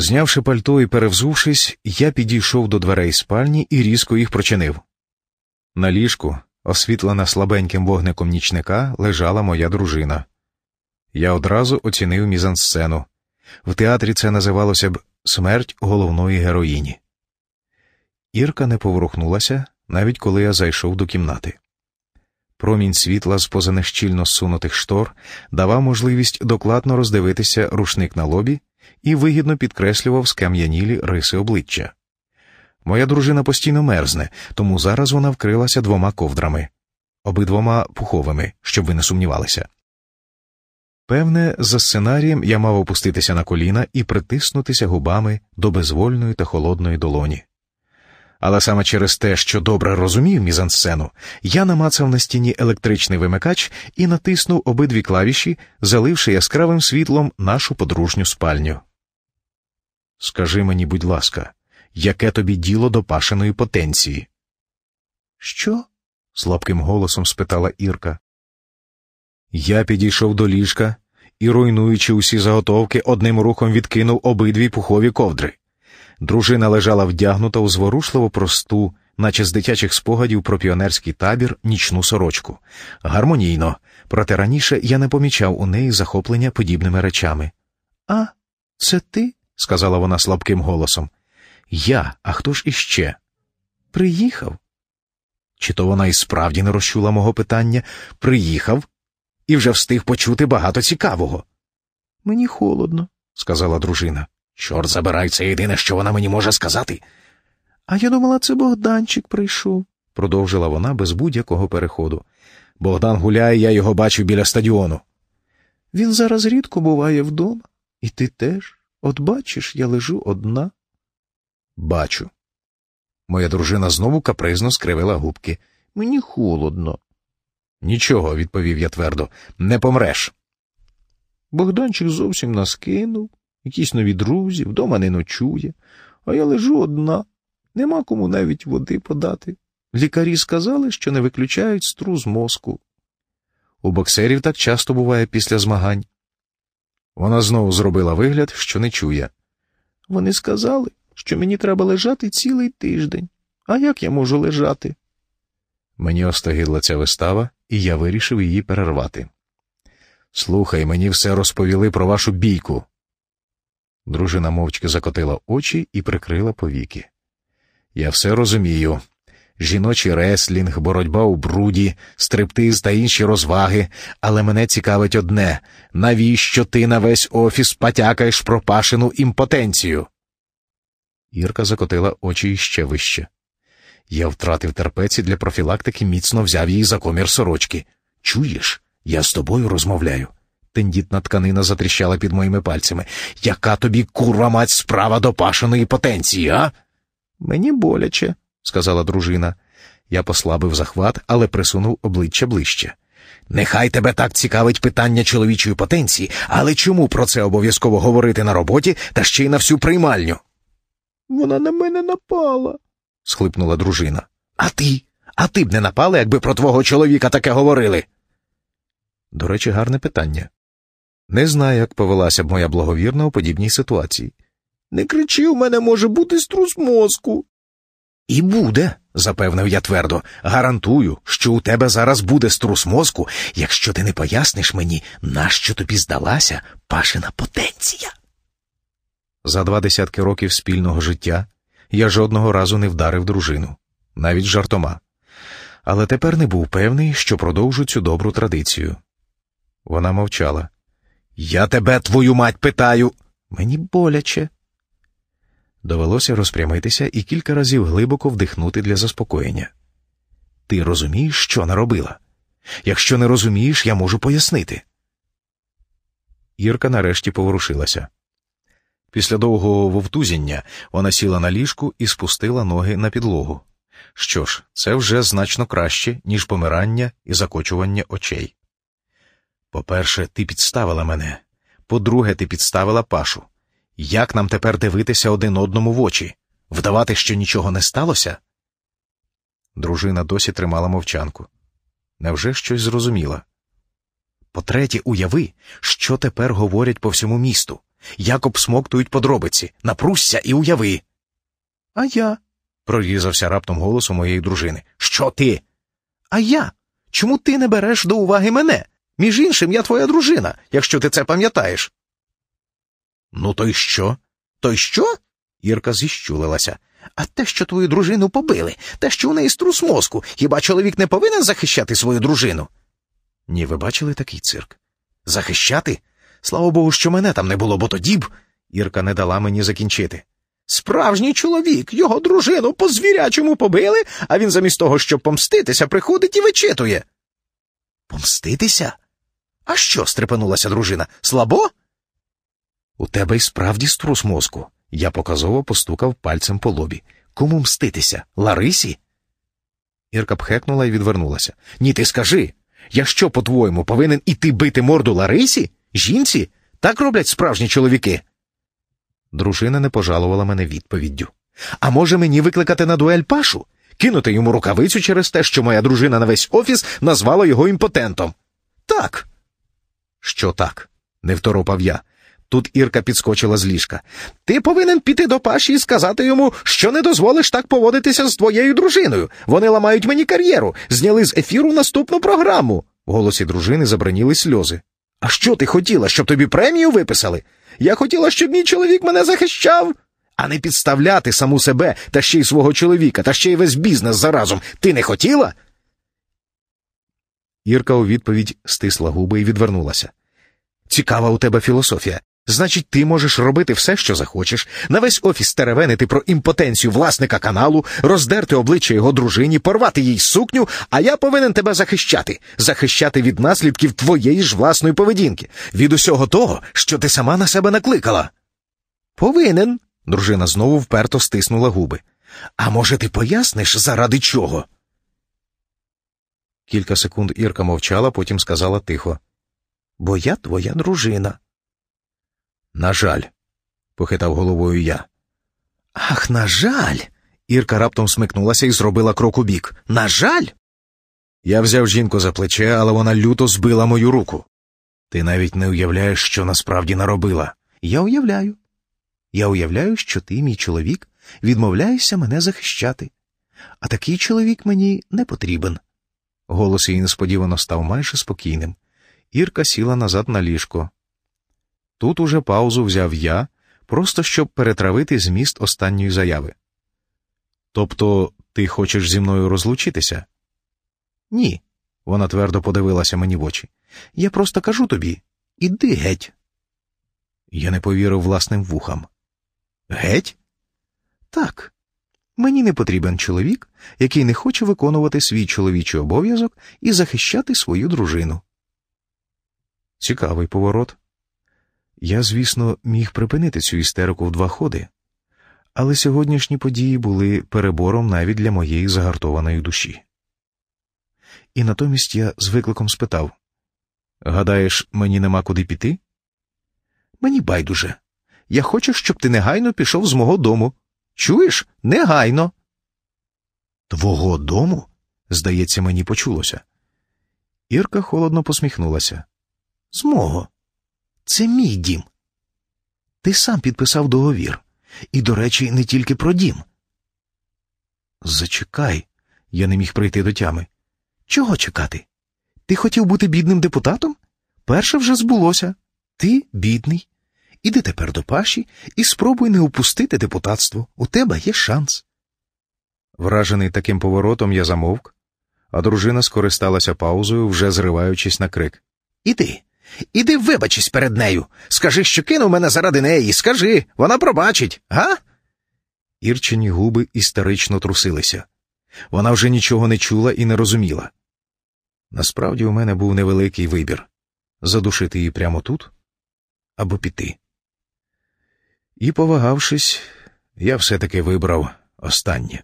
Знявши пальто і перевзувшись, я підійшов до дверей спальні і різко їх прочинив. На ліжку, освітлена слабеньким вогником нічника, лежала моя дружина. Я одразу оцінив мізансцену. В театрі це називалося б смерть головної героїні. Ірка не поворухнулася, навіть коли я зайшов до кімнати. Промінь світла з поза нещільно сунутих штор давав можливість докладно роздивитися рушник на лобі і вигідно підкреслював скам'янілі риси обличчя. Моя дружина постійно мерзне, тому зараз вона вкрилася двома ковдрами, обидвома пуховими, щоб ви не сумнівалися. Певне, за сценарієм я мав опуститися на коліна і притиснутися губами до безвольної та холодної долоні. Але саме через те, що добре розумів мізансцену, я намацав на стіні електричний вимикач і натиснув обидві клавіші, заливши яскравим світлом нашу подружню спальню. Скажи мені, будь ласка, яке тобі діло до пашеної потенції? Що? слабким голосом спитала Ірка. Я підійшов до ліжка і, руйнуючи усі заготовки, одним рухом відкинув обидві пухові ковдри. Дружина лежала вдягнута у зворушливо просту, наче з дитячих спогадів про піонерський табір, нічну сорочку. Гармонійно, проте раніше я не помічав у неї захоплення подібними речами. А, це ти? сказала вона слабким голосом. Я, а хто ж іще? Приїхав. Чи то вона і справді не розчула мого питання, приїхав і вже встиг почути багато цікавого. Мені холодно, сказала дружина. Чорт забирай, це єдине, що вона мені може сказати. А я думала, це Богданчик прийшов, продовжила вона без будь-якого переходу. Богдан гуляє, я його бачу біля стадіону. Він зараз рідко буває вдома, і ти теж. От бачиш, я лежу одна. Бачу. Моя дружина знову капризно скривила губки. Мені холодно. Нічого, відповів я твердо, не помреш. Богданчик зовсім нас кинув, якісь нові друзі, вдома не ночує, а я лежу одна, нема кому навіть води подати. Лікарі сказали, що не виключають стру з мозку. У боксерів так часто буває після змагань. Вона знову зробила вигляд, що не чує. Вони сказали, що мені треба лежати цілий тиждень. А як я можу лежати? Мені остагидла ця вистава, і я вирішив її перервати. Слухай, мені все розповіли про вашу бійку. Дружина мовчки закотила очі і прикрила повіки. Я все розумію. Жіночий реслінг, боротьба у бруді, стриптиз та інші розваги, але мене цікавить одне навіщо ти на весь офіс потякаєш про пашину імпотенцію? Ірка закотила очі іще вище. Я втратив терпець і для профілактики міцно взяв її за комір сорочки. Чуєш, я з тобою розмовляю. Тендітна тканина затріщала під моїми пальцями. Яка тобі, курва мать, справа до пашеної потенції, а? Мені боляче, сказала дружина. Я послабив захват, але присунув обличчя ближче. Нехай тебе так цікавить питання чоловічої потенції, але чому про це обов'язково говорити на роботі та ще й на всю приймальню? Вона на мене напала, схлипнула дружина. А ти? А ти б не напала, якби про твого чоловіка таке говорили? До речі, гарне питання. Не знаю, як повелася б моя благовірна у подібній ситуації. Не кричи, у мене може бути струс мозку. І буде, запевнив я твердо, гарантую, що у тебе зараз буде струс мозку, якщо ти не поясниш мені, нащо тобі здалася пашина потенція. За два десятки років спільного життя я жодного разу не вдарив дружину, навіть жартома. Але тепер не був певний, що продовжу цю добру традицію. Вона мовчала. Я тебе, твою мать, питаю. Мені боляче. Довелося розпрямитися і кілька разів глибоко вдихнути для заспокоєння. Ти розумієш, що наробила? Якщо не розумієш, я можу пояснити. Ірка нарешті поворушилася. Після довгого вовтузіння вона сіла на ліжку і спустила ноги на підлогу. Що ж, це вже значно краще, ніж помирання і закочування очей. По-перше, ти підставила мене. По-друге, ти підставила пашу. Як нам тепер дивитися один одному в очі? Вдавати, що нічого не сталося? Дружина досі тримала мовчанку. Невже щось зрозуміла? По третє, уяви, що тепер говорять по всьому місту. Як обсмоктують подробиці, напрусься і уяви. А я, прорізався раптом голосом моєї дружини. Що ти? А я? Чому ти не береш до уваги мене? Між іншим, я твоя дружина, якщо ти це пам'ятаєш. Ну, то й що? То й що? Ірка зіщулилася. А те, що твою дружину побили, те, що у неї струс мозку, хіба чоловік не повинен захищати свою дружину? Ні, ви бачили такий цирк? Захищати? Слава Богу, що мене там не було, бо тоді б. Ірка не дала мені закінчити. Справжній чоловік, його дружину по звірячому побили, а він замість того, щоб помститися, приходить і вичитує. Помститися? А що? стрепенулася дружина. Слабо? У тебе й справді струс мозку. Я показово постукав пальцем по лобі. Кому мститися? Ларисі? Ірка пхекнула і відвернулася. Ні, ти скажи. Я що, по-твоєму, повинен іти бити морду Ларисі? Жінці? Так роблять справжні чоловіки. Дружина не пожалувала мене відповіддю. А може мені викликати на дуель пашу? Кинути йому рукавицю через те, що моя дружина на весь офіс назвала його імпотентом. Так. Що так? не второпав я. Тут Ірка підскочила з ліжка. Ти повинен піти до паші і сказати йому, що не дозволиш так поводитися з твоєю дружиною. Вони ламають мені кар'єру, зняли з ефіру наступну програму. В голосі дружини забраніли сльози. А що ти хотіла, щоб тобі премію виписали? Я хотіла, щоб мій чоловік мене захищав, а не підставляти саму себе та ще й свого чоловіка, та ще й весь бізнес заразом. Ти не хотіла? Ірка у відповідь стисла губи і відвернулася. Цікава у тебе філософія. Значить, ти можеш робити все, що захочеш, на весь офіс теревенити про імпотенцію власника каналу, роздерти обличчя його дружині, порвати їй сукню, а я повинен тебе захищати, захищати від наслідків твоєї ж власної поведінки, від усього того, що ти сама на себе накликала. Повинен. Дружина знову вперто стиснула губи. А може, ти поясниш, заради чого? Кілька секунд Ірка мовчала, потім сказала тихо. Бо я твоя дружина. На жаль, похитав головою я. Ах, на жаль. Ірка раптом смикнулася і зробила крок у бік. На жаль. Я взяв жінку за плече, але вона люто збила мою руку. Ти навіть не уявляєш, що насправді наробила. Я уявляю. Я уявляю, що ти, мій чоловік, відмовляєшся мене захищати. А такий чоловік мені не потрібен. Голос її несподівано став майже спокійним. Ірка сіла назад на ліжко. Тут уже паузу взяв я, просто щоб перетравити зміст останньої заяви. Тобто ти хочеш зі мною розлучитися? Ні. Вона твердо подивилася мені в очі. Я просто кажу тобі іди геть. Я не повірив власним вухам. Геть? Так. Мені не потрібен чоловік, який не хоче виконувати свій чоловічий обов'язок і захищати свою дружину. Цікавий поворот. Я, звісно, міг припинити цю істерику в два ходи, але сьогоднішні події були перебором навіть для моєї загартованої душі. І натомість я з викликом спитав Гадаєш, мені нема куди піти? Мені байдуже. Я хочу, щоб ти негайно пішов з мого дому. Чуєш? Негайно. Твого дому? Здається, мені почулося. Ірка холодно посміхнулася. З мого. Це мій дім. Ти сам підписав договір. І, до речі, не тільки про дім. Зачекай, я не міг прийти до тями. Чого чекати? Ти хотів бути бідним депутатом? Перше вже збулося. Ти бідний. Іди тепер до паші і спробуй не упустити депутатство. У тебе є шанс. Вражений таким поворотом, я замовк, а дружина скористалася паузою, вже зриваючись на крик. Іди, іди вибачись перед нею. Скажи, що кинув мене заради неї. Скажи, вона пробачить, га? Ірчині губи істерично трусилися. Вона вже нічого не чула і не розуміла. Насправді у мене був невеликий вибір задушити її прямо тут або піти. І, повагавшись, я все таки вибрав останнє.